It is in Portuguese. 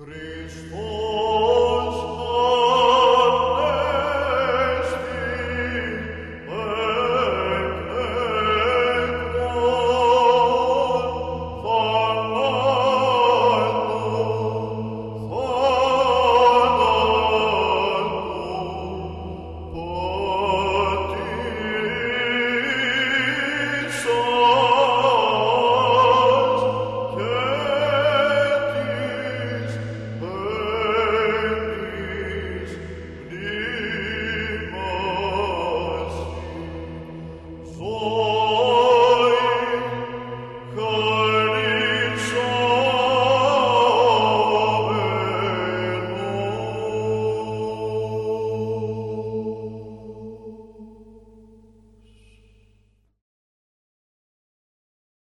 Christus